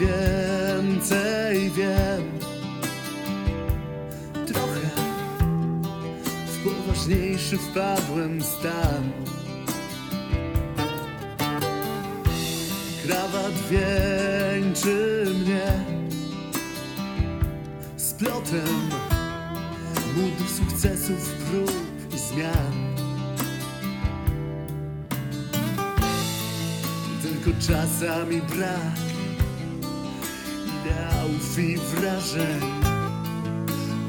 więcej wiem. Trochę w poważniejszy wpadłem stan. Krawat wieńczy mnie. Splotem mód sukcesów, prób i zmian. Tylko czasami brak ideałów i wrażeń.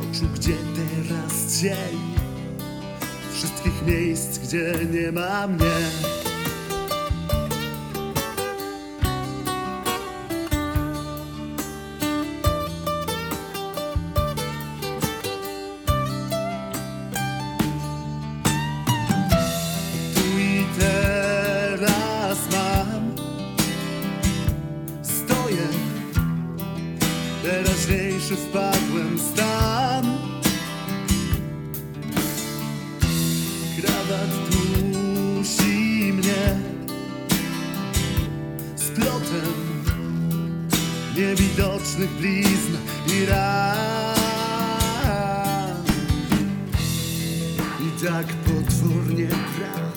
Oczu, gdzie teraz cień Wszystkich miejsc, gdzie nie ma mnie Splotem Niewidocznych blizn i ran. I tak potwornie brak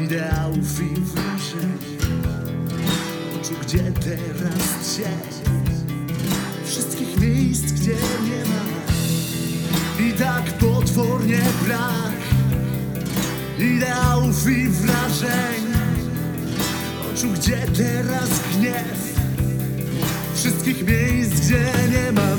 Ideałów i wrażeń Oczu, gdzie teraz cień Wszystkich miejsc, gdzie nie ma. I tak potwornie brak Ideałów i wrażeń Oczu, gdzie teraz gniew Wszystkich miejsc, gdzie nie ma